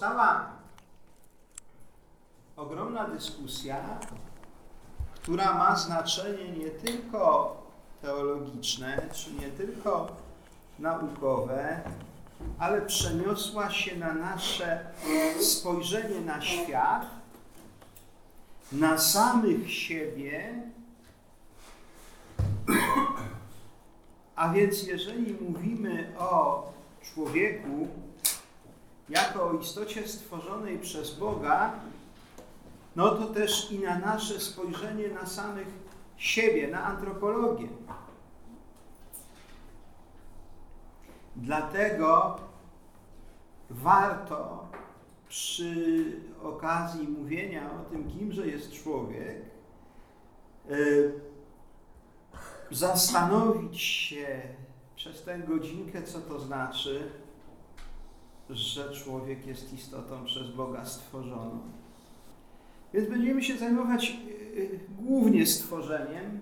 Cała ogromna dyskusja, która ma znaczenie nie tylko teologiczne, czy nie tylko naukowe, ale przeniosła się na nasze spojrzenie na świat, na samych siebie. A więc jeżeli mówimy o człowieku, jako o istocie stworzonej przez Boga, no to też i na nasze spojrzenie na samych siebie, na antropologię. Dlatego warto przy okazji mówienia o tym, kimże jest człowiek, y, zastanowić się przez tę godzinkę, co to znaczy, że człowiek jest istotą przez Boga stworzoną. Więc będziemy się zajmować yy, głównie stworzeniem,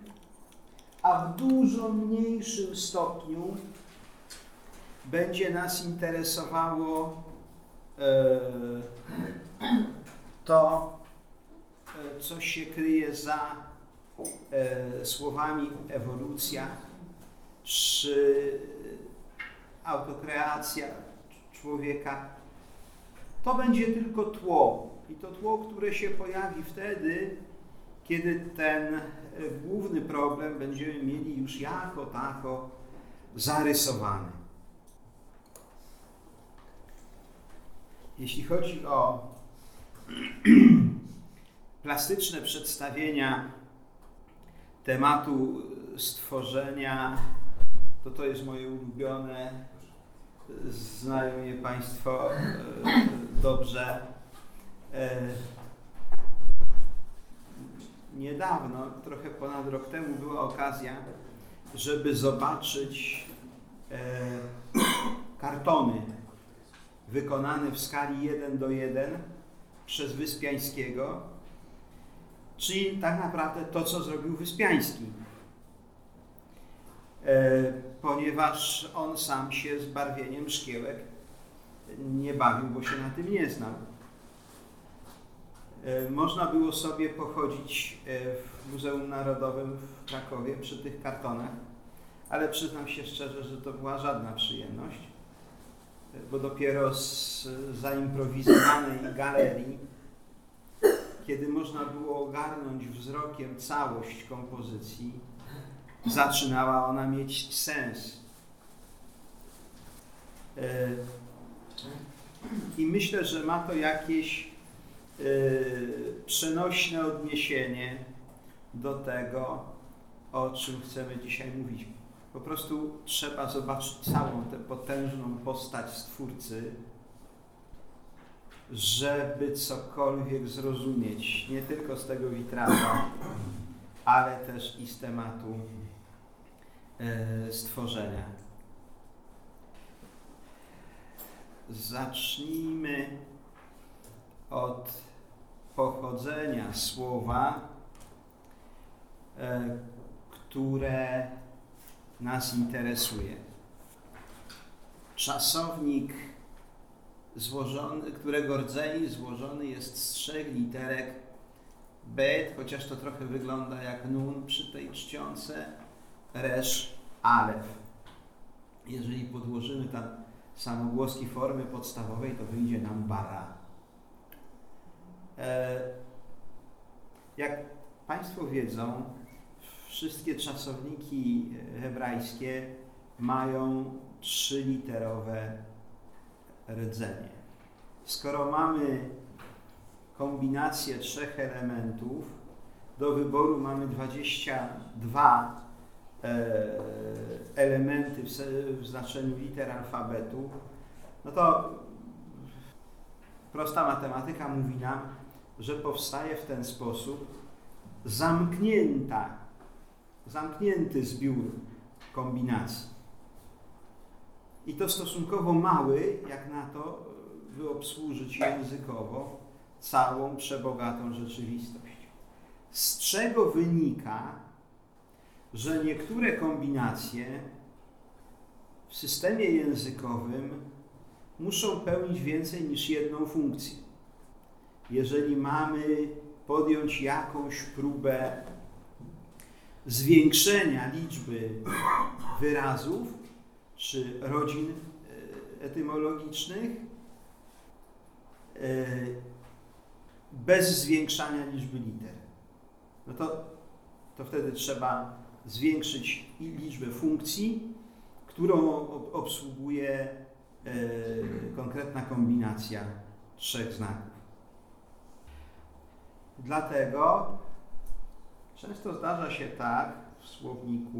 a w dużo mniejszym stopniu będzie nas interesowało yy, to, co się kryje za słowami ewolucja czy autokreacja, człowieka, to będzie tylko tło. I to tło, które się pojawi wtedy, kiedy ten e, główny problem będziemy mieli już jako tako zarysowany. Jeśli chodzi o plastyczne przedstawienia tematu stworzenia, to to jest moje ulubione znają je Państwo e, dobrze. E, niedawno, trochę ponad rok temu, była okazja, żeby zobaczyć e, kartony wykonane w skali 1 do 1 przez Wyspiańskiego, czyli tak naprawdę to, co zrobił Wyspiański ponieważ on sam się z barwieniem szkiełek nie bawił, bo się na tym nie znał. E, można było sobie pochodzić e, w Muzeum Narodowym w Krakowie przy tych kartonach, ale przyznam się szczerze, że to była żadna przyjemność, e, bo dopiero z zaimprowizowanej galerii, kiedy można było ogarnąć wzrokiem całość kompozycji, zaczynała ona mieć sens. E, I myślę, że ma to jakieś e, przenośne odniesienie do tego, o czym chcemy dzisiaj mówić. Po prostu trzeba zobaczyć całą tę potężną postać Stwórcy, żeby cokolwiek zrozumieć, nie tylko z tego witraża, ale też i z tematu stworzenia. Zacznijmy od pochodzenia słowa, e, które nas interesuje. Czasownik złożony, którego rdzeń złożony jest z trzech literek bet, chociaż to trochę wygląda jak nun przy tej czcionce, resz, alef. Jeżeli podłożymy tam samogłoski formy podstawowej, to wyjdzie nam bara. E, jak Państwo wiedzą, wszystkie czasowniki hebrajskie mają trzyliterowe rdzenie. Skoro mamy kombinację trzech elementów, do wyboru mamy 22 E, elementy w, znaczeniu liter alfabetu, no to prosta matematyka mówi nam, że powstaje w ten sposób zamknięta, zamknięty zbiór kombinacji. I to stosunkowo mały, jak na to, by obsłużyć językowo całą przebogatą rzeczywistość. Z czego wynika, że niektóre kombinacje w systemie językowym muszą pełnić więcej niż jedną funkcję. Jeżeli mamy podjąć jakąś próbę zwiększenia liczby wyrazów czy rodzin e, etymologicznych e, bez zwiększania liczby liter. No to, to wtedy trzeba zwiększyć liczbę funkcji, którą obsługuje e, konkretna kombinacja trzech znaków. Dlatego często zdarza się tak w słowniku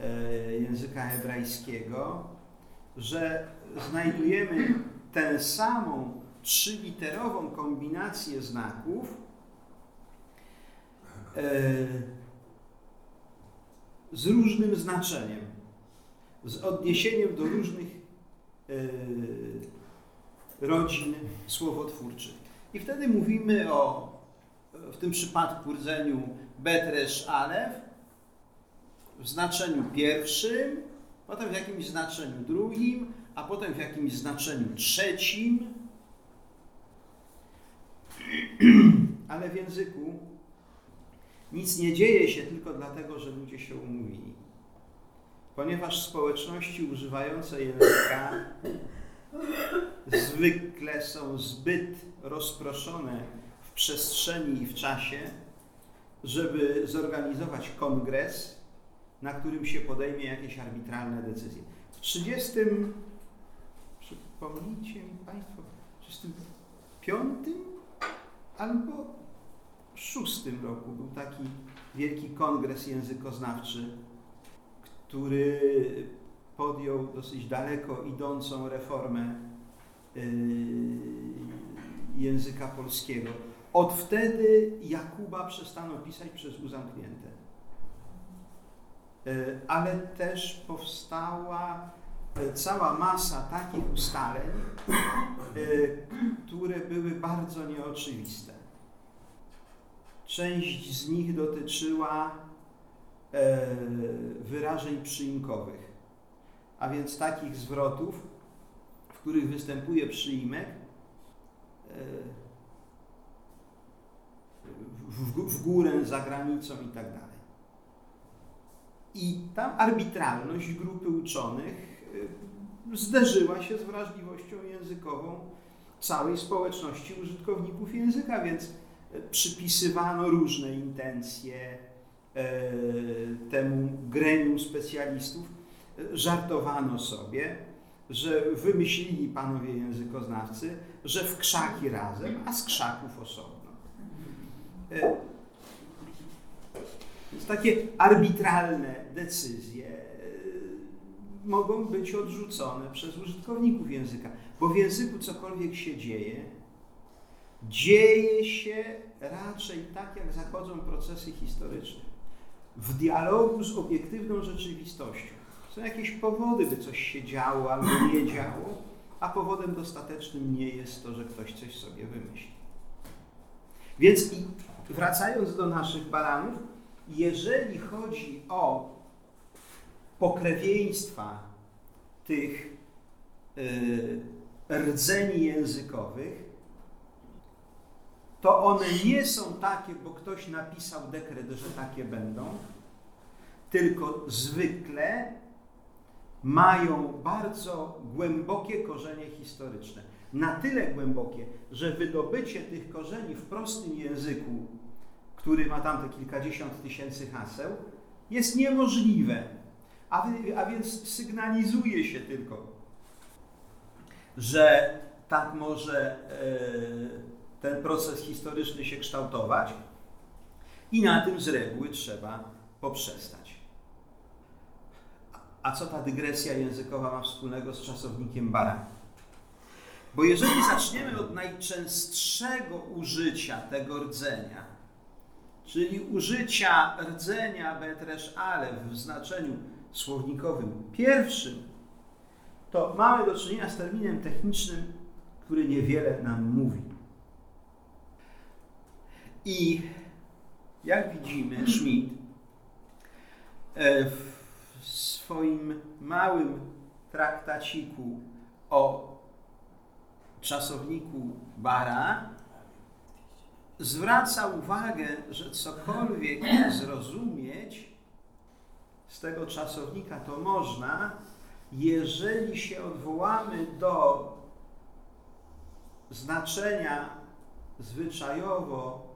e, języka hebrajskiego, że znajdujemy tę samą trzyliterową kombinację znaków e, z różnym znaczeniem, z odniesieniem do różnych e, rodzin słowotwórczych. I wtedy mówimy o, w tym przypadku rdzeniu betresz alef, w znaczeniu pierwszym, potem w jakimś znaczeniu drugim, a potem w jakimś znaczeniu trzecim. Ale w języku nic nie dzieje się tylko dlatego, że ludzie się umówili. Ponieważ społeczności używające języka zwykle są zbyt rozproszone w przestrzeni i w czasie, żeby zorganizować kongres, na którym się podejmie jakieś arbitralne decyzje. W 30, przypomnijcie mi Państwo, w 35 albo 6 roku był taki wielki kongres językoznawczy, który podjął dosyć daleko idącą reformę yy, języka polskiego. Od wtedy Jakuba przestano pisać przez U zamknięte. Yy, ale też powstała yy, cała masa takich ustaleń, które były bardzo nieoczywiste. Część z nich dotyczyła wyrażeń przyimkowych a więc takich zwrotów, w których występuje przyimek e, w, w górę, za granicą i tak dalej. I tam arbitralność grupy uczonych e, zderzyła się z wrażliwością językową całej społeczności użytkowników języka, więc e, przypisywano różne intencje temu gremium specjalistów, żartowano sobie, że wymyślili panowie językoznawcy, że w krzaki razem, a z krzaków osobno. E, więc takie arbitralne decyzje e, mogą być odrzucone przez użytkowników języka, bo w języku cokolwiek się dzieje, dzieje się raczej tak, jak zachodzą procesy historyczne. W dialogu z obiektywną rzeczywistością. Są jakieś powody, by coś się działo albo nie działo, a powodem dostatecznym nie jest to, że ktoś coś sobie wymyśli. Więc i wracając do naszych baranów, jeżeli chodzi o pokrewieństwa tych yy, rdzeni językowych, to one nie są takie, bo ktoś napisał dekret, że takie będą, tylko zwykle mają bardzo głębokie korzenie historyczne. Na tyle głębokie, że wydobycie tych korzeni w prostym języku, który ma tam te kilkadziesiąt tysięcy haseł, jest niemożliwe. A, a więc sygnalizuje się tylko, że tak może e, ten proces historyczny się kształtować i na tym z reguły trzeba poprzestać. A co ta dygresja językowa ma wspólnego z czasownikiem bara? Bo jeżeli zaczniemy od najczęstszego użycia tego rdzenia, czyli użycia rdzenia betresz ale w znaczeniu słownikowym pierwszym, to mamy do czynienia z terminem technicznym, który niewiele nam mówi. I jak widzimy, Schmidt e, w swoim małym traktaciku o czasowniku bara zwraca uwagę, że cokolwiek zrozumieć z tego czasownika to można, jeżeli się odwołamy do znaczenia zwyczajowo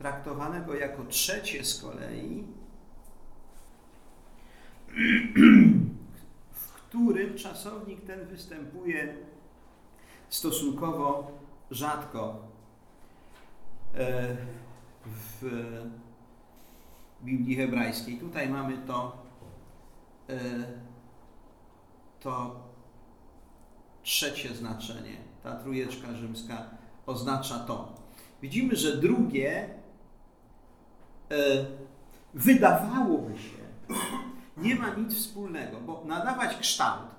traktowanego jako trzecie z kolei, w którym czasownik ten występuje stosunkowo rzadko e, w Biblii hebrajskiej. Tutaj mamy to, e, to trzecie znaczenie. Ta trójeczka rzymska oznacza to. Widzimy, że drugie wydawałoby się nie ma nic wspólnego, bo nadawać kształt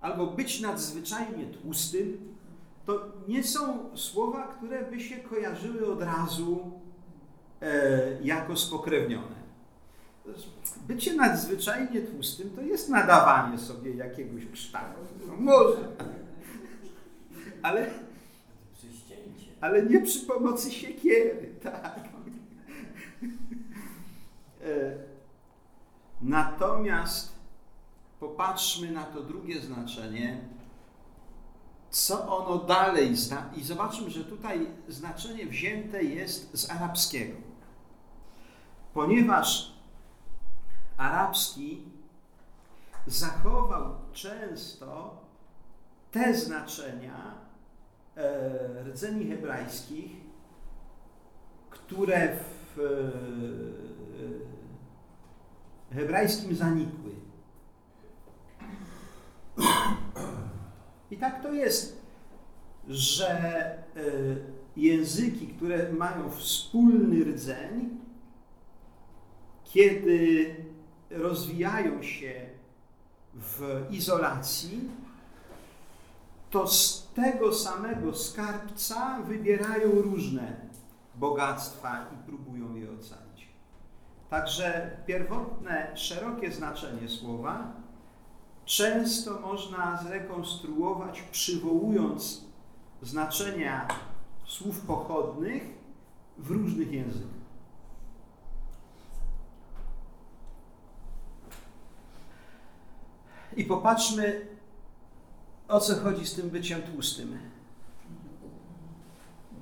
albo być nadzwyczajnie tłustym to nie są słowa, które by się kojarzyły od razu e, jako spokrewnione. Bycie nadzwyczajnie tłustym to jest nadawanie sobie jakiegoś kształtu. No może. Ale, ale nie przy pomocy siekiery, tak. E, natomiast popatrzmy na to drugie znaczenie, co ono dalej zna i zobaczmy, że tutaj znaczenie wzięte jest z arabskiego. Ponieważ arabski zachował często te znaczenia e, rdzeni hebrajskich, które w e, hebrajskim zanikły. I tak to jest, że e, języki, które mają wspólny rdzeń, kiedy rozwijają się w izolacji, to z tego samego skarbca wybierają różne bogactwa i próbują je ocalić. Także pierwotne, szerokie znaczenie słowa często można zrekonstruować, przywołując znaczenia słów pochodnych w różnych językach. I popatrzmy, o co chodzi z tym byciem tłustym.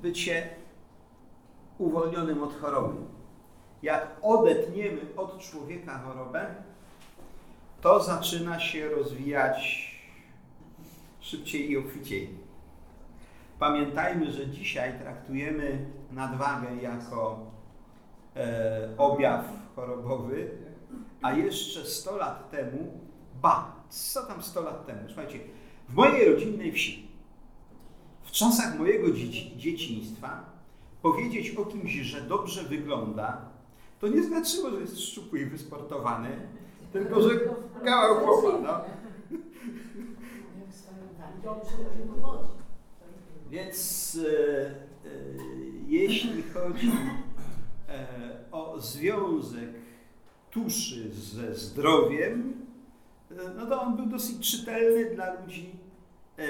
Bycie uwolnionym od choroby. Jak odetniemy od człowieka chorobę, to zaczyna się rozwijać szybciej i obficiej. Pamiętajmy, że dzisiaj traktujemy nadwagę jako e, objaw chorobowy, a jeszcze 100 lat temu, ba, co tam 100 lat temu, słuchajcie, w mojej rodzinnej wsi, w czasach mojego dzieci, dzieciństwa, powiedzieć o kimś, że dobrze wygląda, to nie znaczyło, że jest szczupły i wysportowany, tylko, że kawał chłopa, no. Więc e, e, jeśli chodzi e, o związek tuszy ze zdrowiem, e, no to on był dosyć czytelny dla ludzi, e,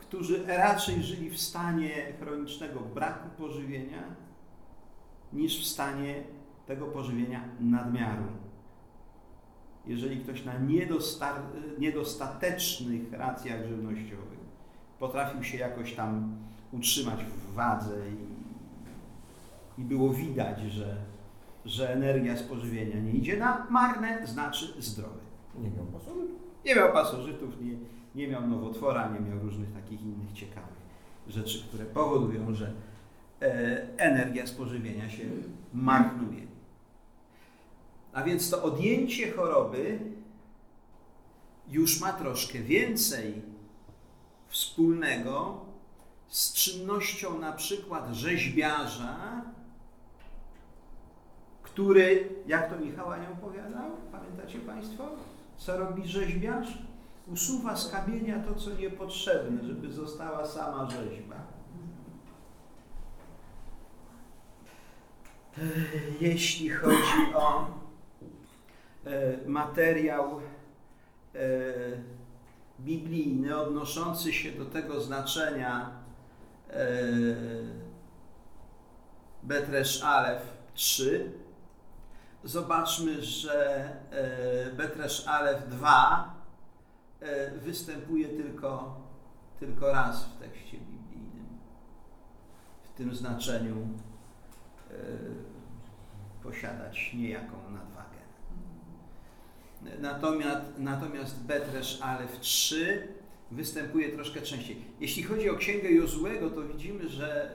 którzy raczej żyli w stanie chronicznego braku pożywienia, niż w stanie tego pożywienia nadmiaru. Jeżeli ktoś na niedostatecznych racjach żywnościowych potrafił się jakoś tam utrzymać w wadze i, i było widać, że, że energia z pożywienia nie idzie na marne, znaczy zdrowe. Nie miał pasożytów. Nie miał pasożytów, nie, nie miał nowotwora, nie miał różnych takich innych ciekawych rzeczy, które powodują, że energia z pożywienia się marnuje. A więc to odjęcie choroby już ma troszkę więcej wspólnego z czynnością na przykład rzeźbiarza, który, jak to Michał nie opowiadał, pamiętacie Państwo, co robi rzeźbiarz? Usuwa z kamienia to, co niepotrzebne, żeby została sama rzeźba. Jeśli chodzi o E, materiał e, biblijny odnoszący się do tego znaczenia e, Betresz Alef 3. Zobaczmy, że e, Betresz Alef 2 e, występuje tylko, tylko raz w tekście biblijnym. W tym znaczeniu e, posiadać niejaką nadwagę. Natomiast, natomiast Betresz Alef 3 występuje troszkę częściej. Jeśli chodzi o Księgę Jozłego, to widzimy, że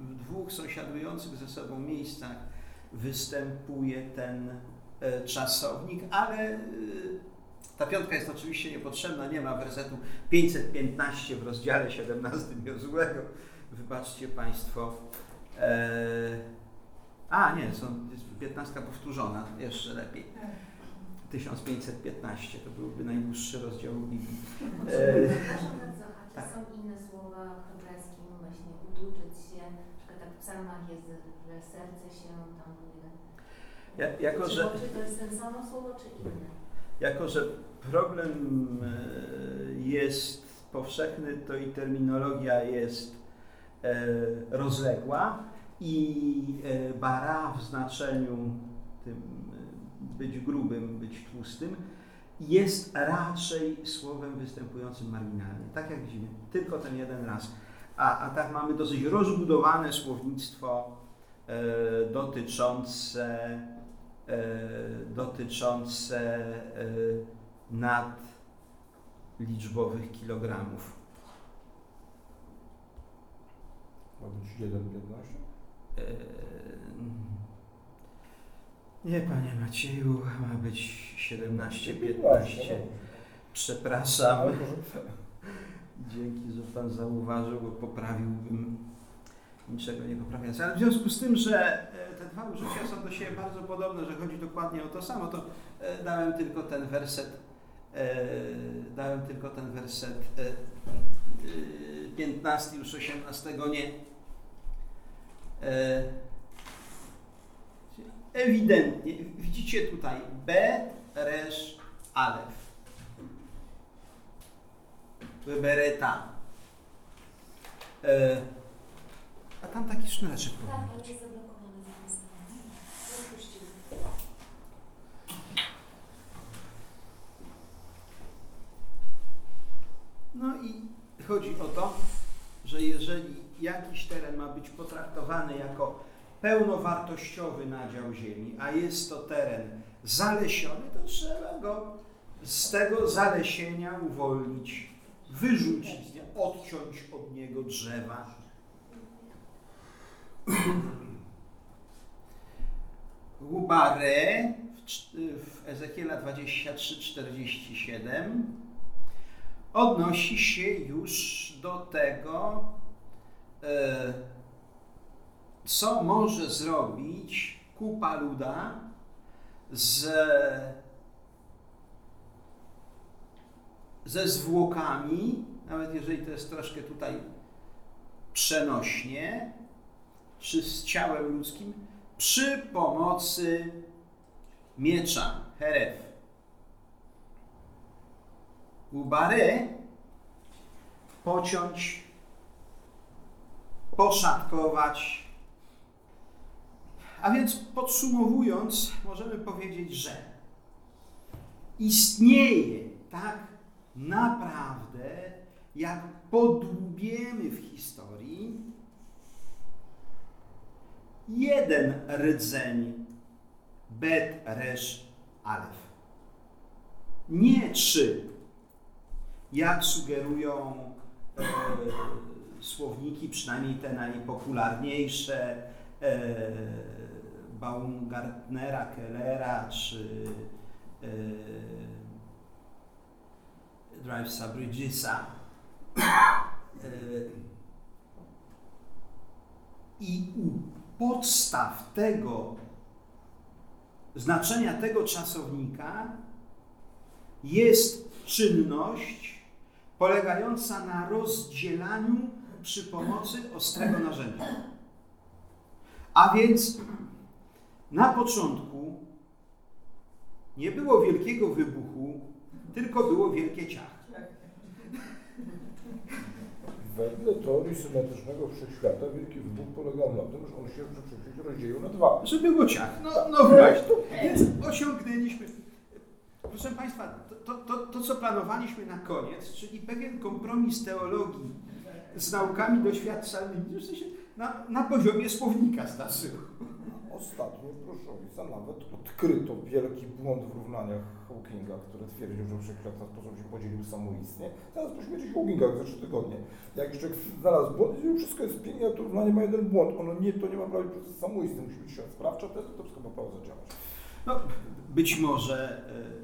w dwóch sąsiadujących ze sobą miejscach występuje ten e, czasownik, ale e, ta piątka jest oczywiście niepotrzebna, nie ma wersetu 515 w rozdziale 17 Jozłego. Wybaczcie Państwo. E, a, nie, są, jest 15 powtórzona, jeszcze lepiej. 1515 to byłby najdłuższy rozdział Biblii. E, a czy tak. są inne słowa w hebrajskim właśnie uduczyć się, na przykład tak w psalmach jest, że serce się tam. Ja, jako, czy, że, czy to jest ten samo słowo, czy inne? jako, że problem e, jest powszechny, to i terminologia jest e, rozległa i e, bara w znaczeniu tym e, być grubym, być tłustym jest raczej słowem występującym marginalnie. Tak jak widzimy, tylko ten jeden raz. A, a tak mamy dosyć rozbudowane słownictwo e, dotyczące, e, dotyczące e, nadliczbowych kilogramów. Ma być 1,15? E, nie, panie Macieju, ma być 17-15. Przepraszam. Ale może Dzięki, że Pan zauważył, bo poprawiłbym niczego nie poprawiając. Ale w związku z tym, że e, te dwa użycia są do siebie bardzo podobne, że chodzi dokładnie o to samo, to e, dałem tylko ten werset, e, dałem tylko ten werset e, e, 15, już 18 nie. E, Ewidentnie, widzicie tutaj B, Resz, Alef. Bereta. E, a tam taki sznureczek Tak, ale jest. No i chodzi o to, że jeżeli jakiś teren ma być potraktowany jako pełnowartościowy nadział ziemi, a jest to teren zalesiony, to trzeba go z tego zalesienia uwolnić, wyrzucić, odciąć od niego drzewa. Łubare w, Ezekiela 23:47 odnosi się już do tego, co może zrobić kupa luda z, ze zwłokami, nawet jeżeli to jest troszkę tutaj przenośnie, czy z ciałem ludzkim, przy pomocy miecza, heref. Ubary pociąć, poszatkować. A więc podsumowując, możemy powiedzieć, że istnieje tak naprawdę, jak podłubiemy w historii, jeden rdzeń Bet Resz Alef. Nie trzy, jak sugerują e, słowniki, przynajmniej te najpopularniejsze e, Baumgartnera, Kellera czy e, Drivesa Bridgesa. I u podstaw tego znaczenia tego czasownika jest czynność polegająca na rozdzielaniu przy pomocy ostrego narzędzia. A więc na początku nie było wielkiego wybuchu, tylko było wielkie ciach. Wedle teorii symetrycznego wszechświata wielki wybuch polegał na tym, że on się że wszechświat rozdzielił na dwa. Żeby było ciach. No, no właśnie. Więc osiągnęliśmy. Proszę Państwa, to, to, to, to, co planowaliśmy na koniec, czyli pewien kompromis teologii z naukami doświadczalnymi, w sensie na, na poziomie słownika zdarzyło. Ostatnio, proszę ojca, nawet odkryto wielki błąd w równaniach Hawkinga, który twierdził, że wszechświat w ten sposób się podzielił samoistnie. Teraz po śmierci Hawkinga za trzy tygodnie. Jak jeszcze znalazł błąd, i wszystko jest pięknie, a to równanie ma jeden błąd. Ono nie, to nie ma prawa być proces samoistny, musi być świat sprawcza, wtedy to wszystko ma prawo zadziałać. No, być może e,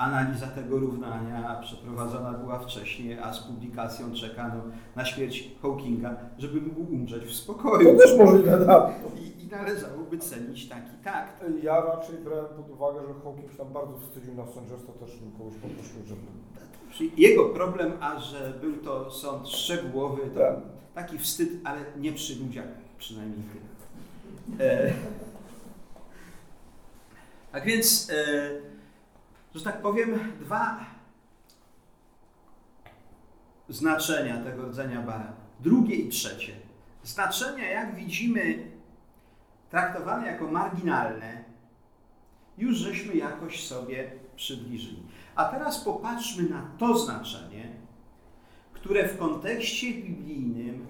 analiza tego równania przeprowadzona była wcześniej, a z publikacją czekano na śmierć Hawkinga, żeby mógł umrzeć w spokoju. To też możliwe, tak. I, I należałoby cenić taki takt. Ja raczej brałem pod uwagę, że Hawking się tam bardzo wstydził na sądzie ostatecznym, kogoś poprosił, żeby... Jego problem, a że był to sąd szczegółowy, to Tak. taki wstyd, ale nie przy ludziach, przynajmniej tyle. E, tak więc, e, że tak powiem, dwa znaczenia tego rdzenia bara. Drugie i trzecie. Znaczenia, jak widzimy, traktowane jako marginalne, już żeśmy jakoś sobie przybliżyli. A teraz popatrzmy na to znaczenie, które w kontekście biblijnym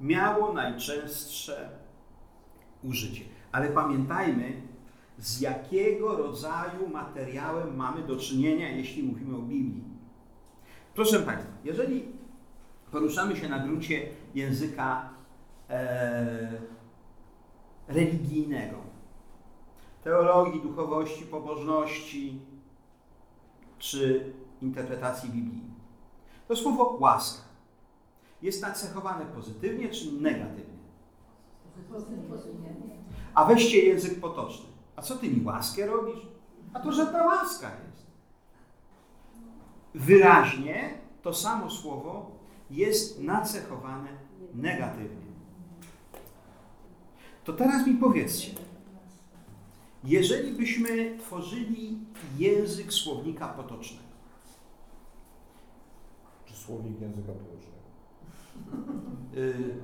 miało najczęstsze użycie. Ale pamiętajmy, z jakiego rodzaju materiałem mamy do czynienia, jeśli mówimy o Biblii. Proszę Państwa, jeżeli poruszamy się na gruncie języka e, religijnego, teologii, duchowości, pobożności czy interpretacji Biblii, to słowo łaska jest nacechowane pozytywnie czy negatywnie? A weźcie język potoczny. A co ty mi łaskę robisz? A to żadna łaska jest. Wyraźnie to samo słowo jest nacechowane negatywnie. To teraz mi powiedzcie, jeżeli byśmy tworzyli język słownika potocznego, Czy słownik języka potocznego? Yy,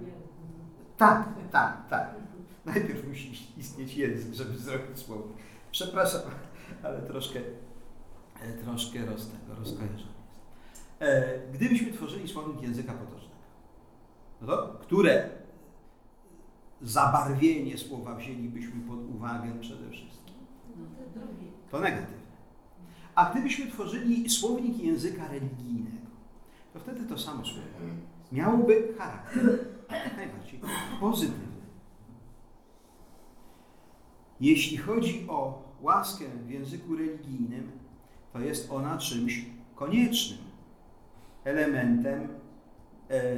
tak, tak, tak. Najpierw musi istnieć język, żeby zrobić słowo. Przepraszam, ale troszkę, e, troszkę roz, tego, rozkojarzony jest. E, Gdybyśmy tworzyli słownik języka potocznego, no to które zabarwienie słowa wzięlibyśmy pod uwagę przede wszystkim? To negatywne. A gdybyśmy tworzyli słownik języka religijnego, to wtedy to samo słowo miałoby charakter jak najbardziej pozytywny. Jeśli chodzi o łaskę w języku religijnym, to jest ona czymś koniecznym, elementem e,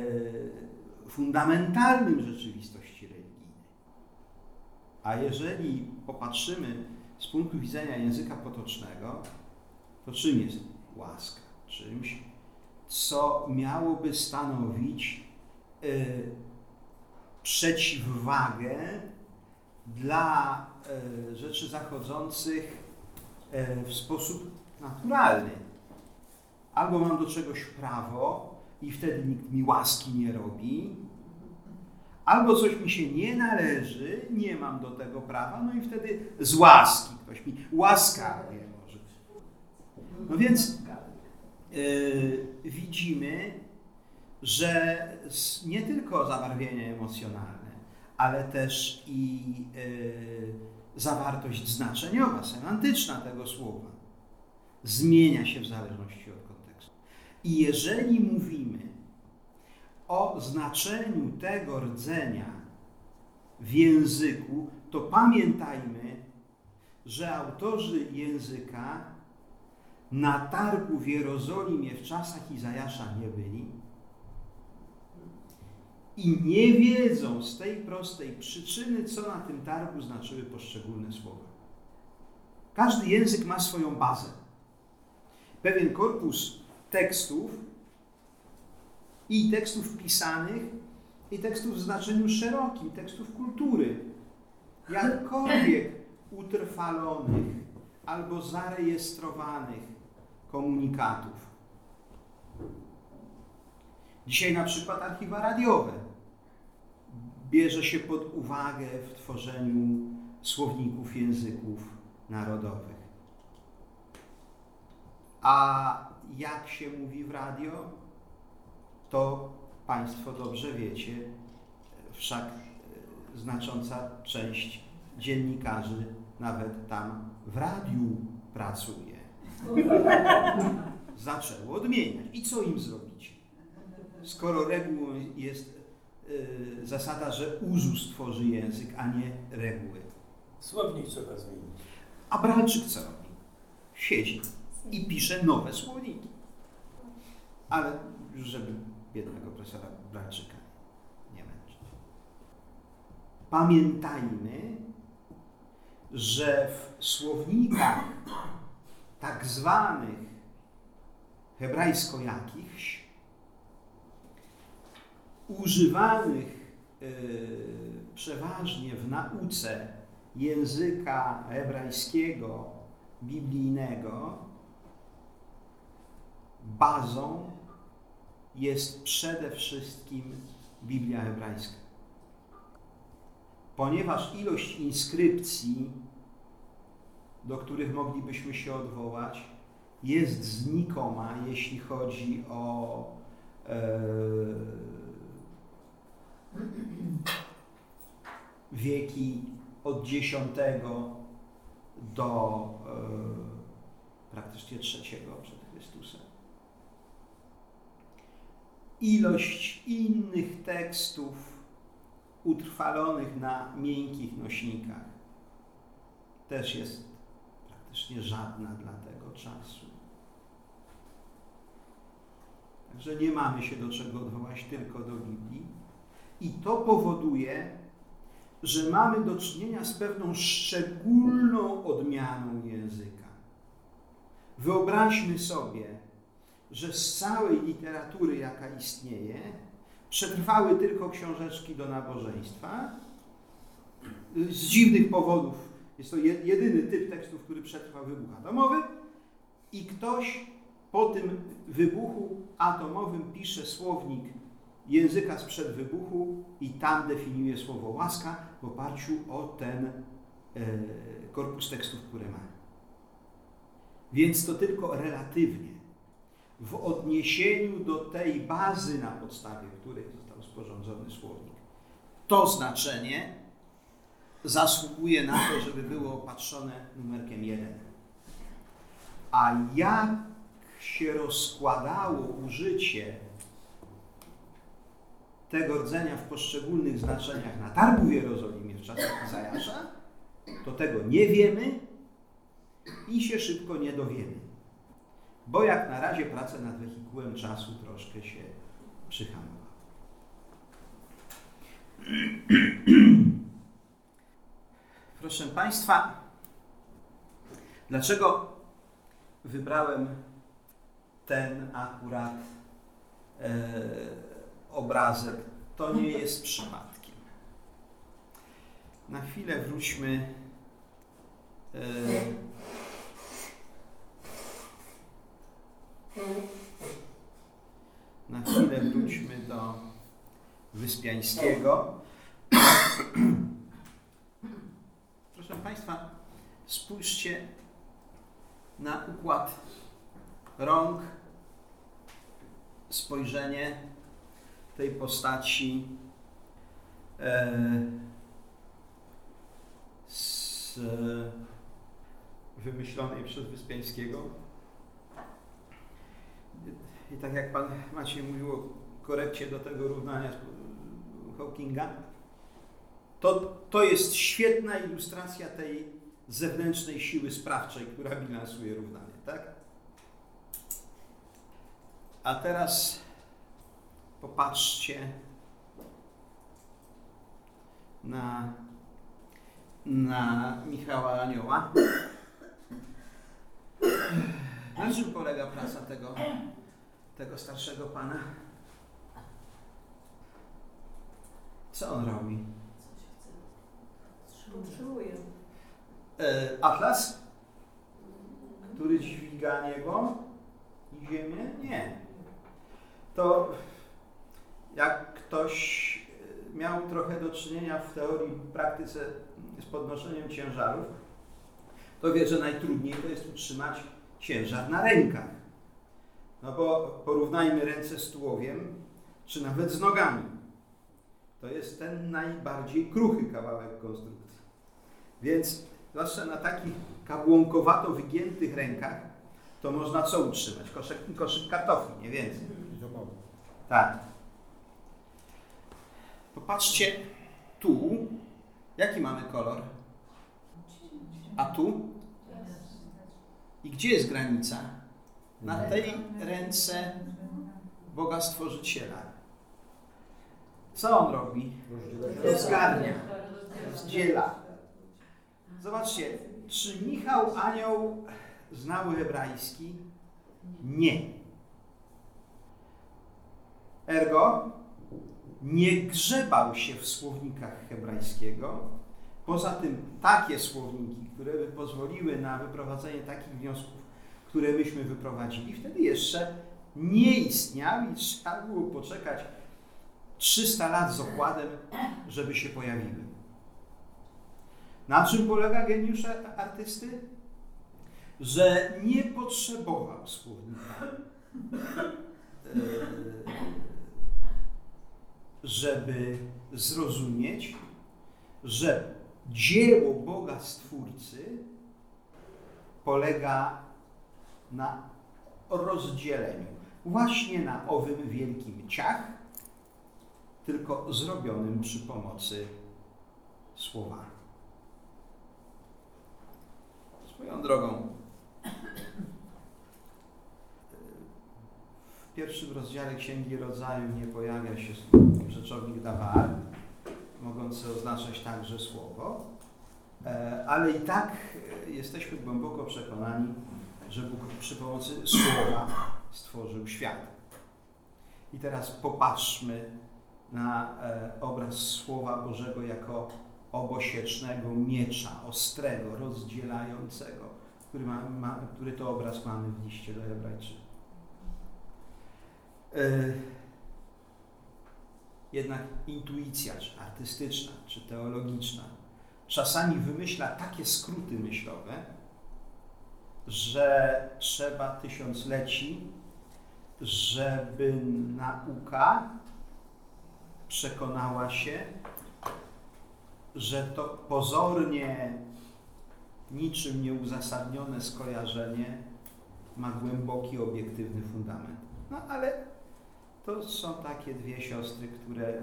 fundamentalnym rzeczywistości religijnej. A jeżeli popatrzymy z punktu widzenia języka potocznego, to czym jest łaska? Czymś, co miałoby stanowić y, przeciwwagę dla rzeczy zachodzących y, w sposób naturalny. Albo mam do czegoś prawo i wtedy nikt mi łaski nie robi, albo coś mi się nie należy, nie mam do tego prawa, no i wtedy z łaski ktoś mi łaskawie może. No więc yy, widzimy, że nie tylko zabarwienie emocjonalne, ale też i yy, zawartość znaczeniowa, semantyczna tego słowa zmienia się w zależności od kontekstu. I jeżeli mówimy o znaczeniu tego rdzenia w języku, to pamiętajmy, że autorzy języka na targu w Jerozolimie w czasach Izajasza nie byli i nie wiedzą z tej prostej przyczyny, co na tym targu znaczyły poszczególne słowa. Każdy język ma swoją bazę. Pewien korpus tekstów i tekstów pisanych, i tekstów w znaczeniu szerokim, tekstów kultury, jakkolwiek utrwalonych albo zarejestrowanych komunikatów Dzisiaj na przykład archiwa radiowe bierze się pod uwagę w tworzeniu słowników języków narodowych. A jak się mówi w radio, to Państwo dobrze wiecie, wszak e, znacząca część dziennikarzy nawet tam w radiu pracuje. Zaczęło odmieniać. I co im zrobicie? Skoro regułą jest zasada, że uzus tworzy język, a nie reguły. Słownik trzeba zmienić. A Bralczyk co robi? Siedzi i pisze nowe słowniki. Ale już żeby biednego profesora Bralczyka nie męczyć. Pamiętajmy, że w słownikach tak zwanych hebrajsko-jakichś używanych y, przeważnie w nauce języka hebrajskiego, biblijnego, bazą jest przede wszystkim Biblia hebrajska. Ponieważ ilość inskrypcji, do których moglibyśmy się odwołać, jest znikoma, jeśli chodzi o e, wieki od X do e, praktycznie III przed Chrystusem. Ilość innych tekstów utrwalonych na miękkich nośnikach też jest praktycznie żadna dla tego czasu. Także nie mamy się do czego odwołać, tylko do Biblii. I to powoduje, że mamy do czynienia z pewną szczególną odmianą języka. Wyobraźmy sobie, że z całej literatury, jaka istnieje, przetrwały tylko książeczki do nabożeństwa. Z dziwnych powodów jest to jedyny typ tekstów, który przetrwał wybuch atomowy i ktoś po tym wybuchu atomowym pisze słownik języka sprzed wybuchu i tam definiuje słowo łaska w oparciu o ten e, korpus tekstów, które ma. Więc to tylko relatywnie. W odniesieniu do tej bazy, na podstawie której został sporządzony słownik, to znaczenie zasługuje na to, żeby było opatrzone numerkiem 1. A jak się rozkładało użycie tego rdzenia w poszczególnych znaczeniach na targu w Jerozolimie w czasach Izajasza, to tego nie wiemy i się szybko nie dowiemy. Bo jak na razie prace nad wehikułem czasu troszkę się przyhamowała. Proszę Państwa, dlaczego wybrałem ten akurat e, obrazek? To nie jest przypadkiem. Na chwilę wróćmy e, na chwilę wróćmy do Wyspiańskiego. Proszę Państwa, spójrzcie na układ rąk, spojrzenie tej postaci e, z wymyślonej przez Wyspiańskiego. I tak jak Pan Maciej mówił o korekcie do tego równania Hawkinga, to, to jest świetna ilustracja tej zewnętrznej siły sprawczej, która bilansuje równanie, tak? A teraz popatrzcie na, na Michała Anioła. Na czym polega praca tego, tego starszego pana? Co on robi? Utrzymuje. E, Atlas, który dźwiga niebo i ziemię? Nie. To jak ktoś e, miał trochę do czynienia w teorii, w praktyce z podnoszeniem ciężarów, to wie, że najtrudniej to jest utrzymać ciężar na rękach. No bo porównajmy ręce z tułowiem, czy nawet z nogami. To jest ten najbardziej kruchy kawałek konstrukcji. Więc zwłaszcza na takich kabłonkowato wygiętych rękach, to można co utrzymać? Koszyk, koszyk kartofli, nie więcej. Tak. Popatrzcie tu, jaki mamy kolor, a tu i gdzie jest granica? Na tej ręce Boga Stworzyciela. Co on robi? Rozgarnia, rozdziela. Zobaczcie, czy Michał Anioł znał hebrajski? Nie. Ergo, nie grzebał się w słownikach hebrajskiego. Poza tym takie słowniki, które by pozwoliły na wyprowadzenie takich wniosków, które myśmy wyprowadzili, wtedy jeszcze nie istniały i trzeba było poczekać 300 lat z okładem, żeby się pojawiły. Na czym polega geniusz artysty? Że nie potrzebował słownika, żeby zrozumieć, że dzieło Boga Stwórcy polega na rozdzieleniu. Właśnie na owym wielkim ciach, tylko zrobionym przy pomocy słowa. Swoją drogą, w pierwszym rozdziale Księgi Rodzaju nie pojawia się rzeczownik dawar, mogący oznaczać także słowo, e, ale i tak jesteśmy głęboko przekonani, że Bóg przy pomocy słowa stworzył świat. I teraz popatrzmy na e, obraz Słowa Bożego jako obosiecznego miecza, ostrego, rozdzielającego, który, ma, ma, który to obraz mamy w liście do Hebrajczyków. E, jednak intuicja, czy artystyczna, czy teologiczna, czasami wymyśla takie skróty myślowe, że trzeba tysiącleci, żeby nauka przekonała się, że to pozornie niczym nieuzasadnione skojarzenie ma głęboki, obiektywny fundament. No ale to są takie dwie siostry, które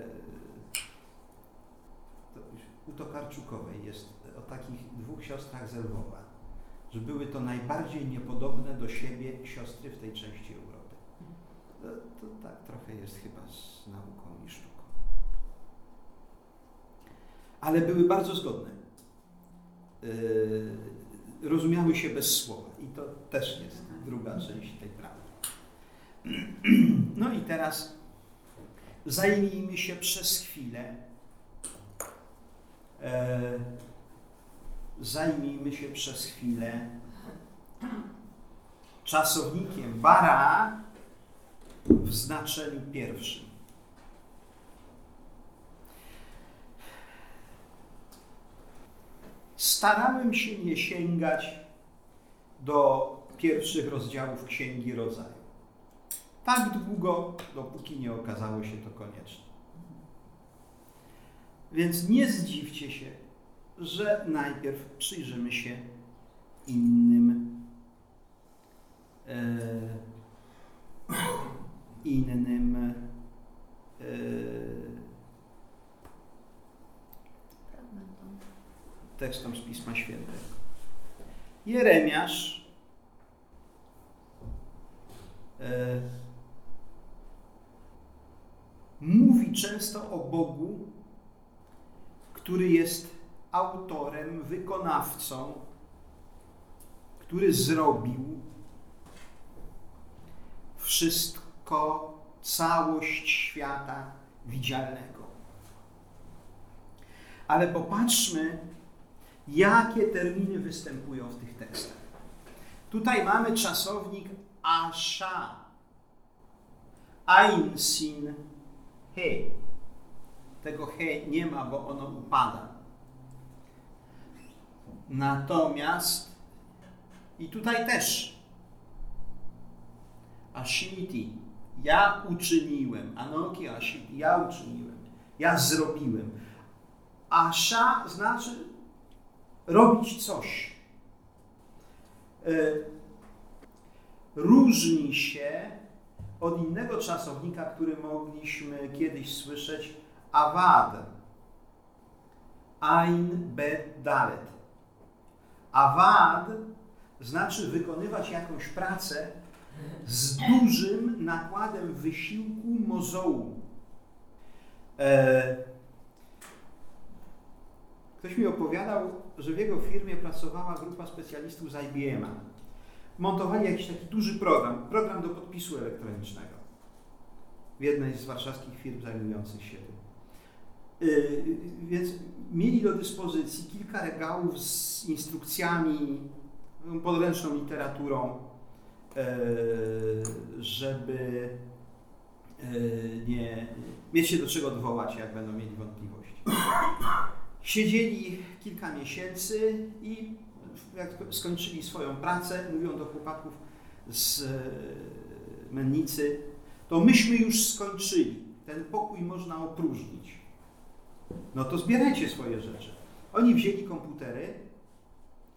już u Tokarczukowej jest o takich dwóch siostrach z Lwowa, że były to najbardziej niepodobne do siebie siostry w tej części Europy. To, to tak trochę jest chyba z nauką i sztuką. Ale były bardzo zgodne. Yy, rozumiały się bez słowa i to też jest druga część tej prawdy. No i teraz zajmijmy się przez chwilę e, zajmijmy się przez chwilę czasownikiem bara w znaczeniu pierwszym. Starałem się nie sięgać do pierwszych rozdziałów Księgi Rodzaju. Tak długo, dopóki nie okazało się to konieczne. Więc nie zdziwcie się, że najpierw przyjrzymy się innym e, innym e, tekstom z Pisma Świętego. Jeremiasz e, mówi często o Bogu, który jest autorem, wykonawcą, który zrobił wszystko, całość świata widzialnego. Ale popatrzmy, jakie terminy występują w tych tekstach. Tutaj mamy czasownik asha, ein sin, he. Tego he nie ma, bo ono upada. Natomiast i tutaj też Ashiti, ja uczyniłem, Anoki Ashiti, ja uczyniłem, ja zrobiłem. Asha znaczy robić coś. E, Różni się od innego czasownika, który mogliśmy kiedyś słyszeć, awad. Ein bet dalet. Awad znaczy wykonywać jakąś pracę z dużym nakładem wysiłku mozołu. E, ktoś mi opowiadał, że w jego firmie pracowała grupa specjalistów z IBM-a. Montowali jakiś taki duży program, program do podpisu elektronicznego w jednej z warszawskich firm zajmujących się tym. Yy, więc mieli do dyspozycji kilka regałów z instrukcjami, podręczną literaturą, yy, żeby yy, nie mieć się do czego odwołać, jak będą mieli wątpliwości. Siedzieli kilka miesięcy i jak skończyli swoją pracę, mówią do chłopaków z e, mennicy, to myśmy już skończyli. Ten pokój można opróżnić. No to zbierajcie swoje rzeczy. Oni wzięli komputery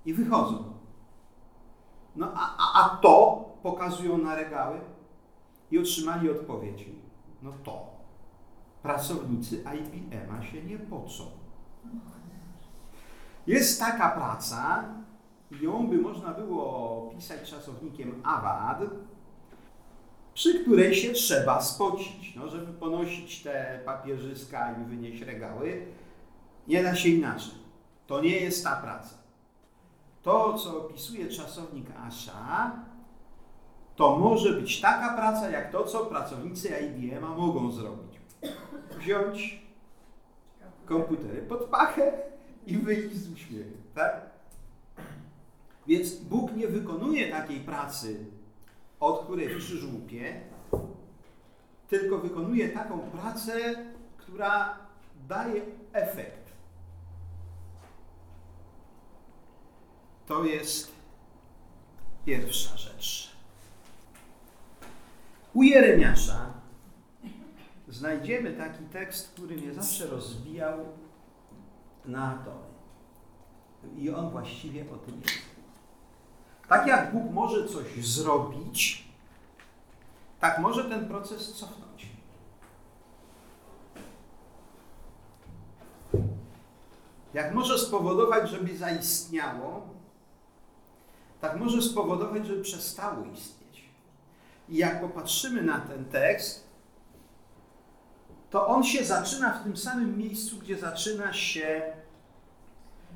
i wychodzą. No a, a, a to pokazują na regały i otrzymali odpowiedź. No to pracownicy IBM-a się nie pocą. Jest taka praca, ją by można było opisać czasownikiem awad, przy której się trzeba spocić, no, żeby ponosić te papierzyska i wynieść regały. Nie da się inaczej. To nie jest ta praca. To, co opisuje czasownik Asha, to może być taka praca, jak to, co pracownicy IBM-a mogą zrobić. Wziąć komputery pod pachę i wyjść z uśmiechem, tak? Więc Bóg nie wykonuje takiej pracy, od której krzyż łupie, tylko wykonuje taką pracę, która daje efekt. To jest pierwsza rzecz. U Jeremiasza znajdziemy taki tekst, który mnie zawsze rozbijał na atomy. I on właściwie o tym jest. Tak jak Bóg może coś zrobić, tak może ten proces cofnąć. Jak może spowodować, żeby zaistniało, tak może spowodować, żeby przestało istnieć. I jak popatrzymy na ten tekst, to on się zaczyna w tym samym miejscu, gdzie zaczyna się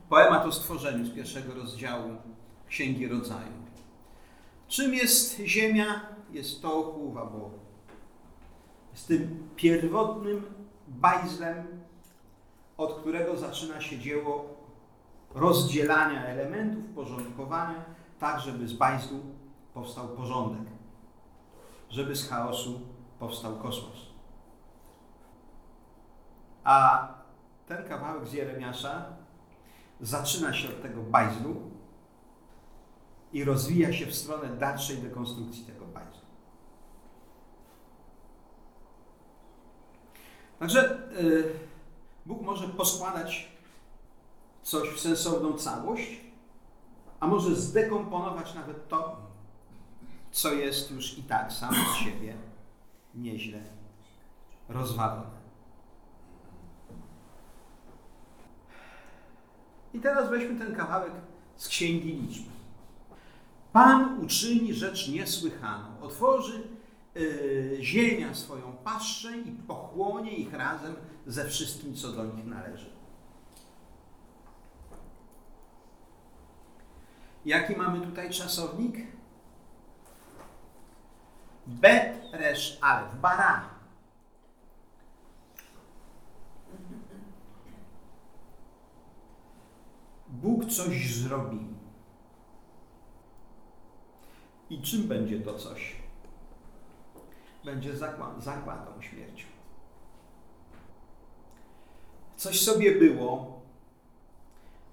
poemat o stworzeniu z pierwszego rozdziału Księgi Rodzaju. Czym jest ziemia? Jest tohu wabo. Jest tym pierwotnym bajzlem, od którego zaczyna się dzieło rozdzielania elementów, porządkowania, tak żeby z bajzlu powstał porządek, żeby z chaosu powstał kosmos. A ten kawałek z Jeremiasza zaczyna się od tego bajzlu i rozwija się w stronę dalszej dekonstrukcji tego bajzlu. Także yy, Bóg może poskładać coś w sensowną całość, a może zdekomponować nawet to, co jest już i tak samo z siebie nieźle rozwalone. I teraz weźmy ten kawałek z Księgi Liczb. Pan uczyni rzecz niesłychaną. Otworzy yy, ziemia swoją paszczę i pochłonie ich razem ze wszystkim, co do nich należy. Jaki mamy tutaj czasownik? Bet resz alef, bara. Bóg coś zrobi. I czym będzie to coś? Będzie zagładą śmiercią. coś sobie było.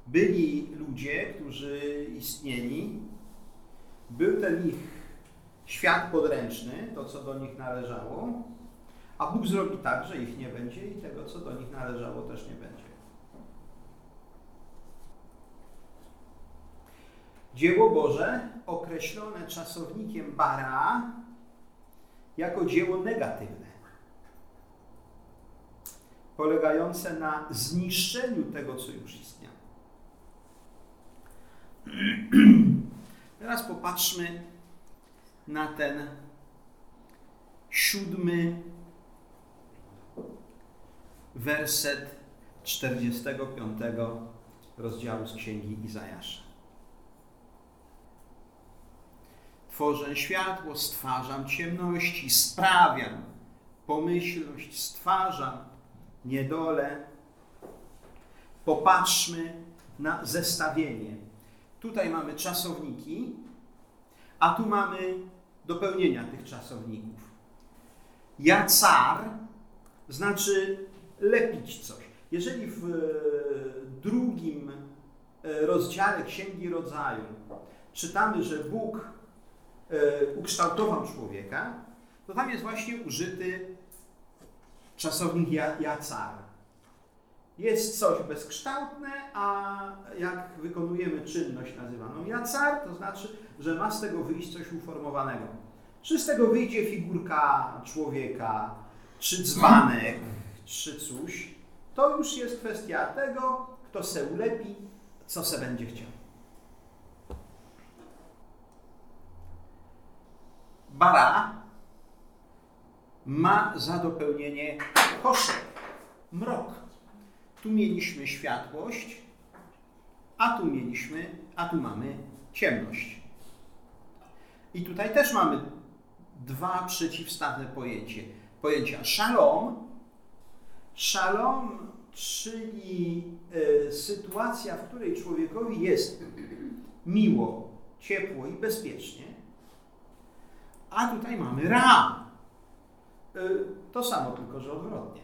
Byli ludzie, którzy istnieli. Był ten ich świat podręczny, to co do nich należało, a Bóg zrobi tak, że ich nie będzie i tego, co do nich należało, też nie będzie. Dzieło Boże określone czasownikiem bara jako dzieło negatywne, polegające na zniszczeniu tego, co już istniało. Teraz popatrzmy na ten siódmy werset 45 rozdziału z Księgi Izajasza. Tworzę światło, stwarzam ciemności, sprawiam pomyślność, stwarzam niedolę. Popatrzmy na zestawienie. Tutaj mamy czasowniki, a tu mamy dopełnienia tych czasowników. Jacar znaczy lepić coś. Jeżeli w e, drugim e, rozdziale Księgi Rodzaju czytamy, że Bóg ukształtował człowieka, to tam jest właśnie użyty czasownik jacar. Jest coś bezkształtne, a jak wykonujemy czynność nazywaną jacar, to znaczy, że ma z tego wyjść coś uformowanego. Czy z tego wyjdzie figurka człowieka, czy dzbanek, czy coś, to już jest kwestia tego, kto se ulepi, co se będzie chciał. Bara ma za dopełnienie koszek, mrok. Tu mieliśmy światłość, a tu mieliśmy, a tu mamy ciemność. I tutaj też mamy dwa przeciwstawne pojęcie. Pojęcia shalom. Shalom, czyli y, sytuacja, w której człowiekowi jest miło, ciepło i bezpiecznie. A tutaj mamy ra. Y, to samo, tylko że odwrotnie.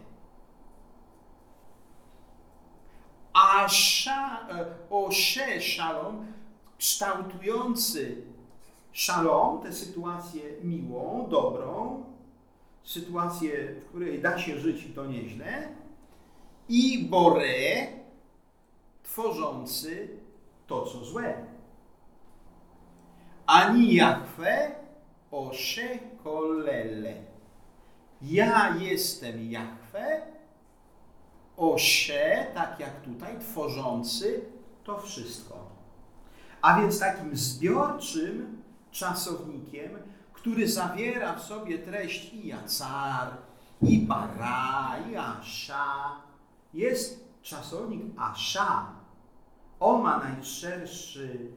A sza, y, osze szalom, kształtujący szalom, tę sytuację miłą, dobrą, sytuację, w której da się żyć i to nieźle, i bore, tworzący to, co złe. Ani Jahwe osze kolele. Ja jestem Jahwe, osze, tak jak tutaj, tworzący to wszystko. A więc takim zbiorczym czasownikiem, który zawiera w sobie treść i jacar, i bara, i asza, jest czasownik asza. On ma najszerszy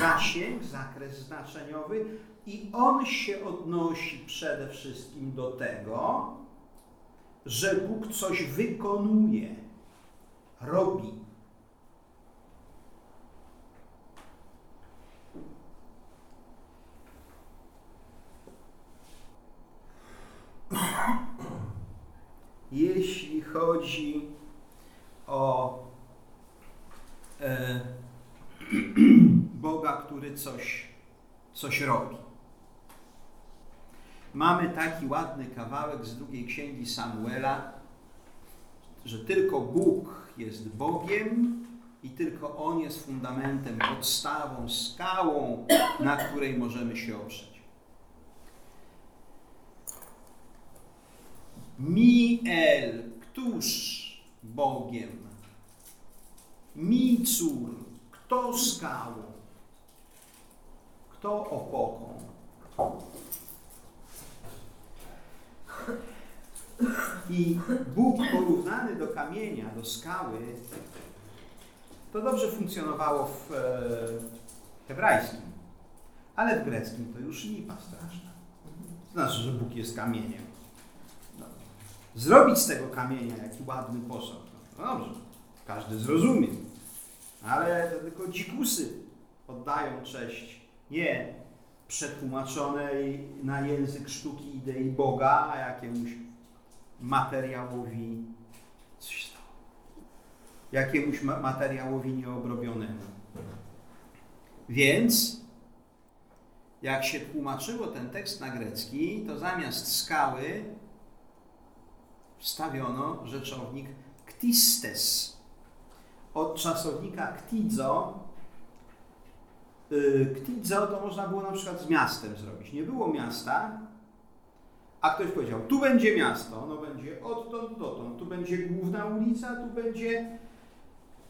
zasięg, zakres znaczeniowy i on się odnosi przede wszystkim do tego, że Bóg coś wykonuje, robi. Jeśli chodzi o e, Boga, który coś, coś robi. Mamy taki ładny kawałek z drugiej księgi Samuela, że tylko Bóg jest Bogiem i tylko On jest fundamentem, podstawą, skałą, na której możemy się oprzeć. Miel, któż Bogiem? Mi cór, kto skałą? Kto opoką? I Bóg porównany do kamienia, do skały, to dobrze funkcjonowało w e, hebrajskim, ale w greckim to już lipa straszna. Znaczy, że Bóg jest kamieniem. No. Zrobić z tego kamienia jaki ładny posąg. No dobrze, każdy zrozumie. Ale to tylko dzikusy oddają cześć nie przetłumaczonej na język sztuki idei Boga, a jakiemuś materiałowi Co się stało? Jakiemuś ma materiałowi nieobrobionemu. Więc, jak się tłumaczyło ten tekst na grecki, to zamiast skały wstawiono rzeczownik ktistes. Od czasownika ktidzo. Yy, Ktidzo to można było na przykład z miastem zrobić. Nie było miasta, a ktoś powiedział, tu będzie miasto, ono będzie odtąd dotąd, tu będzie główna ulica, tu będzie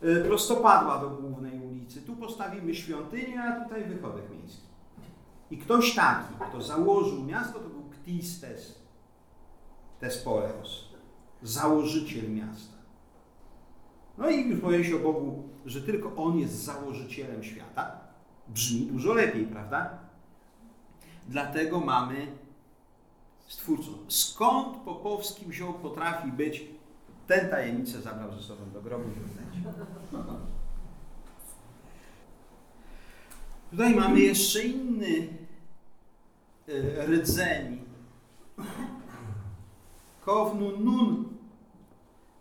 y, prostopadła do głównej ulicy, tu postawimy świątynię, a tutaj wychodek miejski. I ktoś taki, kto założył miasto, to był Ktistes Tesporeos, założyciel miasta. No i już powie się o Bogu, że tylko On jest założycielem świata. Brzmi dużo lepiej, prawda? Dlatego mamy Stwórcą. Skąd Popowski wziął, potrafi być, ten tajemnicę zabrał ze sobą do grobu i Tutaj mamy jeszcze inny y, rdzeń. Kownu nun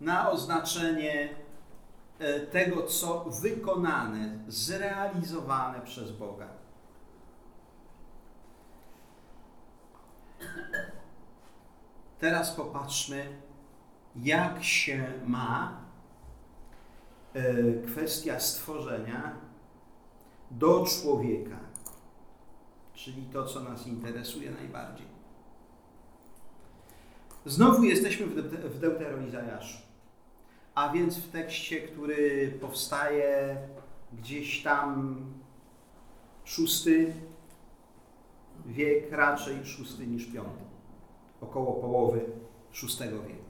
na oznaczenie tego, co wykonane, zrealizowane przez Boga. Teraz popatrzmy, jak się ma e, kwestia stworzenia do człowieka, czyli to, co nas interesuje najbardziej. Znowu jesteśmy w Deuteroizajaszu, a więc w tekście, który powstaje gdzieś tam szósty wiek, raczej szósty niż piąty około połowy VI wieku.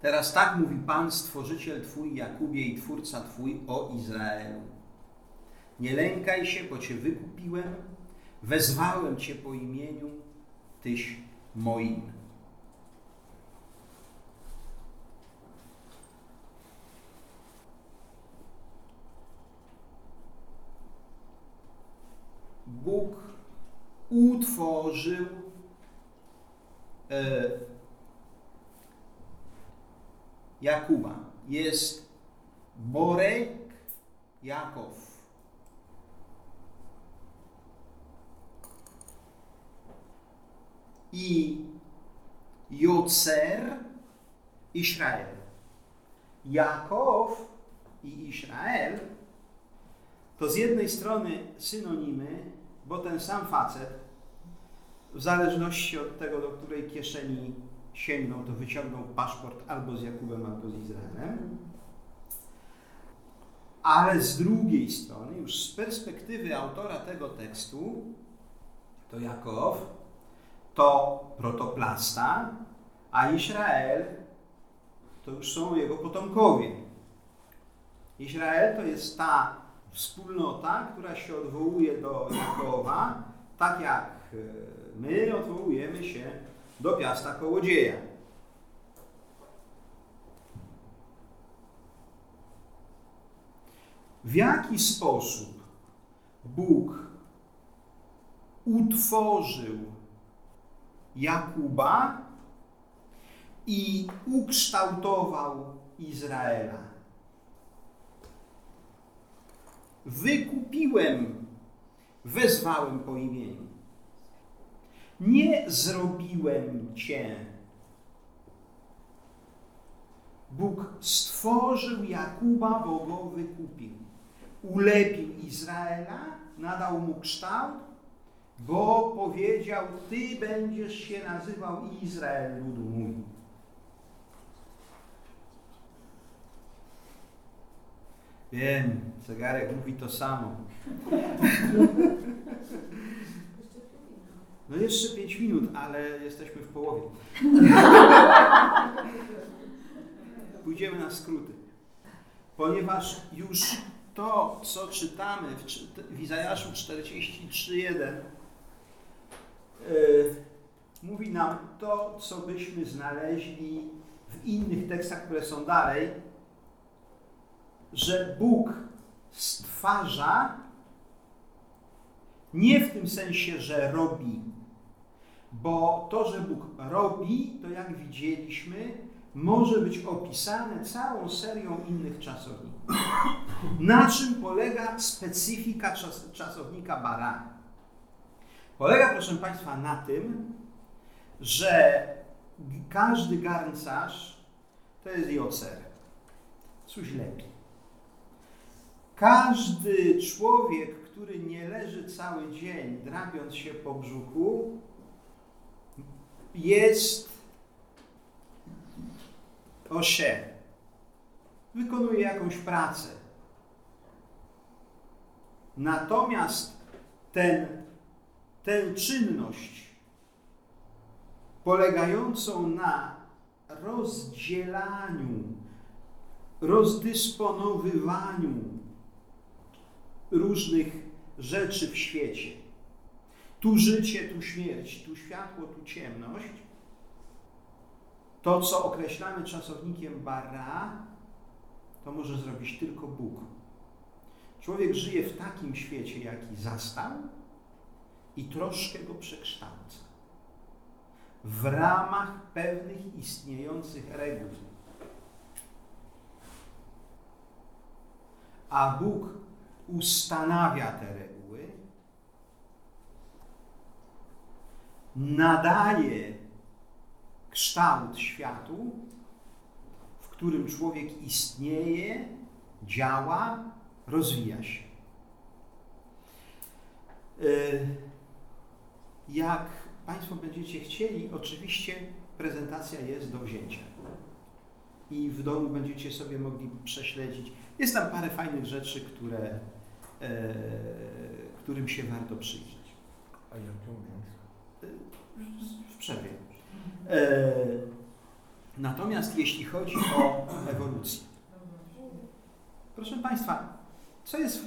Teraz tak mówi Pan, Stworzyciel Twój, Jakubie i Twórca Twój o Izraelu. Nie lękaj się, bo Cię wykupiłem, wezwałem Cię po imieniu, Tyś moim. Bóg utworzył e, Jakuba. Jest Borek Jakow. I Jocer Izrael. Jakow i Izrael to z jednej strony synonimy, bo ten sam facet w zależności od tego, do której kieszeni sięgnął, to wyciągnął paszport albo z Jakubem, albo z Izraelem. Ale z drugiej strony, już z perspektywy autora tego tekstu, to Jakow to protoplasta, a Izrael to już są jego potomkowie. Izrael to jest ta wspólnota, która się odwołuje do Jakowa, tak jak e, my odwołujemy się do Piasta Kołodzieja. W jaki sposób Bóg utworzył Jakuba i ukształtował Izraela? Wykupiłem, wezwałem po imieniu. Nie zrobiłem cię. Bóg stworzył Jakuba, bo go wykupił. Ulepił Izraela, nadał mu kształt, bo powiedział: Ty będziesz się nazywał Izrael, ludu mój. Wiem, zegarek mówi to samo. No jeszcze 5 minut, ale jesteśmy w połowie. Pójdziemy na skróty. Ponieważ już to, co czytamy w, w Izajaszu 43.1 yy, mówi nam to, co byśmy znaleźli w innych tekstach, które są dalej, że Bóg stwarza nie w tym sensie, że robi, Bo to, że Bóg robi, to jak widzieliśmy, może być opisane całą serią innych czasowników. Na czym polega specyfika czas, czasownika bara? Polega, proszę Państwa, na tym, że każdy garncarz to jest jocer. Coś lepi. Każdy człowiek, który nie leży cały dzień drapiąc się po brzuchu, jest osie. Wykonuje jakąś pracę. Natomiast ten, tę czynność polegającą na rozdzielaniu, rozdysponowywaniu różnych rzeczy w świecie. Tu życie, tu śmierć, tu światło, tu ciemność. To, co określamy czasownikiem bara, to może zrobić tylko Bóg. Człowiek żyje w takim świecie, jaki zastał i troszkę go przekształca. W ramach pewnych istniejących reguł. A Bóg ustanawia te reguły, nadaje kształt światu, w którym człowiek istnieje, działa, rozwija się. Y, jak Państwo będziecie chcieli, oczywiście prezentacja jest do wzięcia. I w domu będziecie sobie mogli prześledzić. Jest tam parę fajnych rzeczy, które, którym się warto przyjrzeć. A jak? W przerwie. E, natomiast jeśli chodzi o ewolucję. Proszę Państwa, co jest w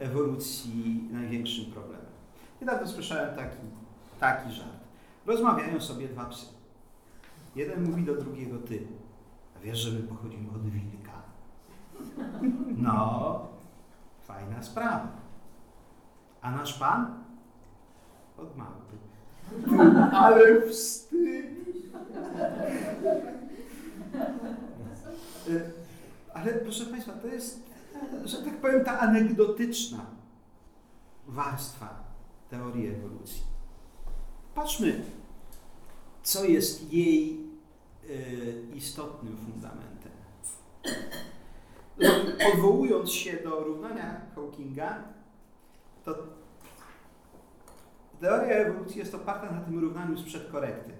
e, ewolucji największym problemem? Niedawno słyszałem taki, taki żart. Rozmawiają sobie dwa psy. Jeden mówi do drugiego ty. A wiesz, że my pochodzimy od wilka? No, fajna sprawa. A nasz pan? Od małpy. Ale wstyd! Y, Ale proszę Państwa, to jest, że tak powiem, ta anegdotyczna warstwa teorii ewolucji. Patrzmy, co jest jej y, istotnym fundamentem. Odwołując się do równania Hawkinga, to teoria ewolucji jest oparta na tym równaniu sprzed korekty.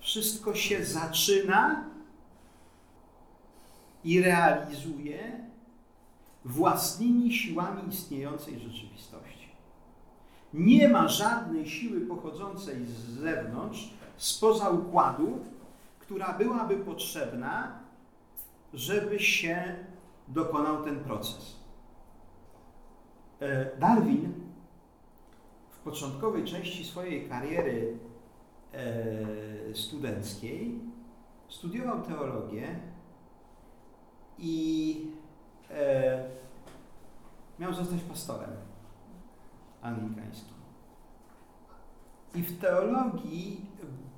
Wszystko się zaczyna i realizuje własnymi siłami istniejącej rzeczywistości. Nie ma żadnej siły pochodzącej z zewnątrz, spoza układu, która byłaby potrzebna, żeby się dokonał ten proces. E, Darwin w początkowej części swojej kariery e, studenckiej studiował teologię i e, miał zostać pastorem anglikańskim. I w teologii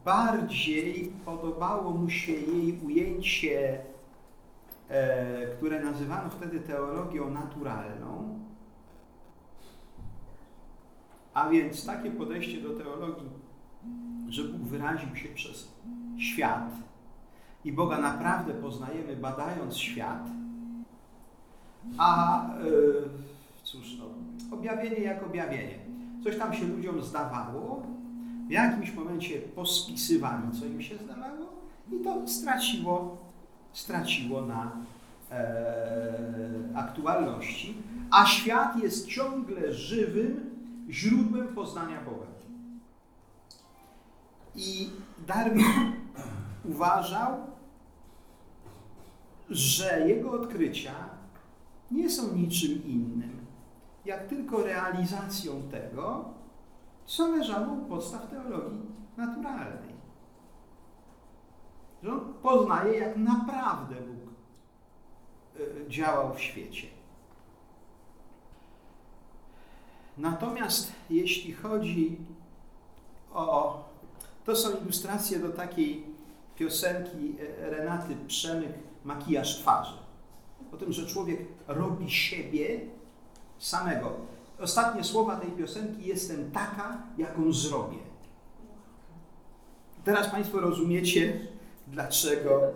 bardziej podobało mu się jej ujęcie, które nazywano wtedy teologią naturalną, a więc takie podejście do teologii, że Bóg wyraził się przez świat i Boga naprawdę poznajemy badając świat, a e, cóż, no, objawienie jak objawienie. Coś tam się ludziom zdawało, w jakimś momencie pospisywali, co im się zdawało i to straciło, straciło na e, aktualności, a świat jest ciągle żywym źródłem poznania Boga. I Darwin uważał, że jego odkrycia nie są niczym innym, jak tylko realizacją tego, co leżało u podstaw teologii naturalnej. Że on poznaje, jak naprawdę Bóg e, działał w świecie. Natomiast jeśli chodzi o, to są ilustracje do takiej piosenki e, Renaty Przemyk Makijaż twarzy. O tym, że człowiek robi siebie samego. Ostatnie słowa tej piosenki jestem taka, jaką zrobię. Teraz Państwo rozumiecie, dlaczego,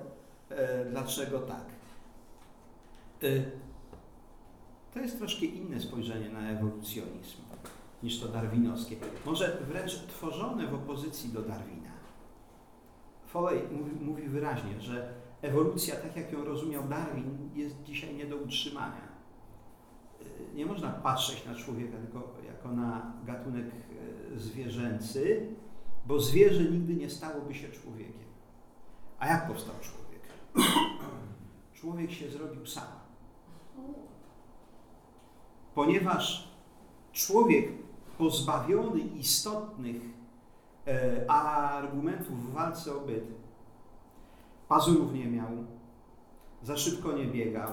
e, dlaczego tak. E, to jest troszkę inne spojrzenie na ewolucjonizm niż to darwinowskie. Może wręcz tworzone w opozycji do Darwina. Foley mówi, mówi wyraźnie, że ewolucja, tak jak ją rozumiał Darwin, jest dzisiaj nie do utrzymania. Y, Nie można patrzeć na człowieka tylko jako na gatunek zwierzęcy, bo zwierzę nigdy nie stałoby się człowiekiem. A jak powstał człowiek? Człowiek się zrobił sam. Ponieważ człowiek pozbawiony istotnych e, argumentów w walce o byt, pazurów nie miał, za szybko nie biegał,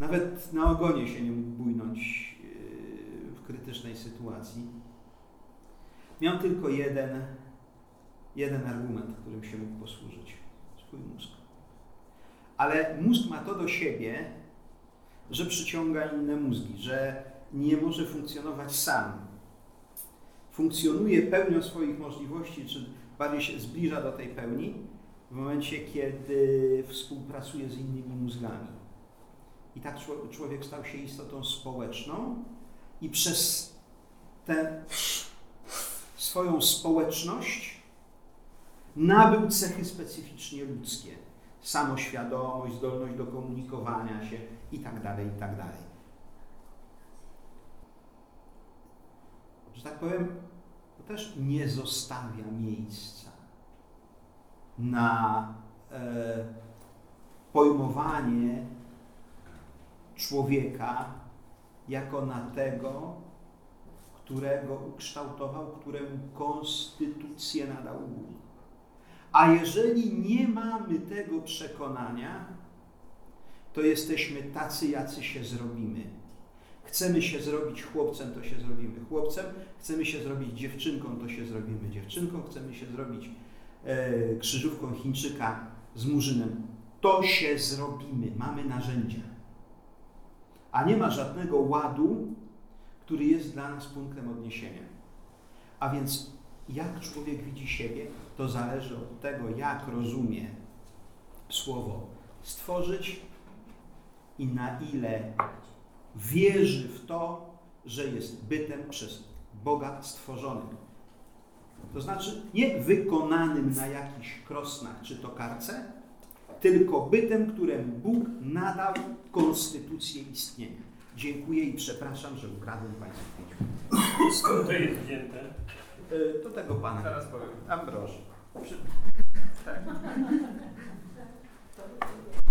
nawet na ogonie się nie mógł bójnąć e, w krytycznej sytuacji. Miał tylko jeden, jeden argument, którym się mógł posłużyć. Mózg. Ale mózg ma to do siebie, że przyciąga inne mózgi, że nie może funkcjonować sam. Funkcjonuje pełnią swoich możliwości, czy bardziej się zbliża do tej pełni w momencie, kiedy współpracuje z innymi mózgami. I tak czło- człowiek stał się istotą społeczną i przez tę swoją społeczność nabył cechy specyficznie ludzkie. Samoświadomość, zdolność do komunikowania się i tak dalej, i tak. Że tak powiem, to też nie zostawia miejsca na e, pojmowanie człowieka jako na tego, którego ukształtował, któremu konstytucję nadał Bóg. A jeżeli nie mamy tego przekonania, to jesteśmy tacy, jacy się zrobimy. Chcemy się zrobić chłopcem, to się zrobimy chłopcem. Chcemy się zrobić dziewczynką, to się zrobimy dziewczynką. Chcemy się zrobić e, krzyżówką Chińczyka z murzynem. To się zrobimy. Mamy narzędzia. A nie ma żadnego ładu, który jest dla nas punktem odniesienia. A więc jak człowiek widzi siebie, to zależy od tego, jak rozumie słowo stworzyć i na ile wierzy w to, że jest bytem przez Boga stworzonym. To znaczy nie wykonanym na jakichś krosnach czy tokarce, tylko bytem, któremu Bóg nadał konstytucję istnienia. Dziękuję i przepraszam, że ukradłem Państwu. Skąd to jest wzięte? Y, Do tego Pana. Zaraz powiem. Ambroży. 是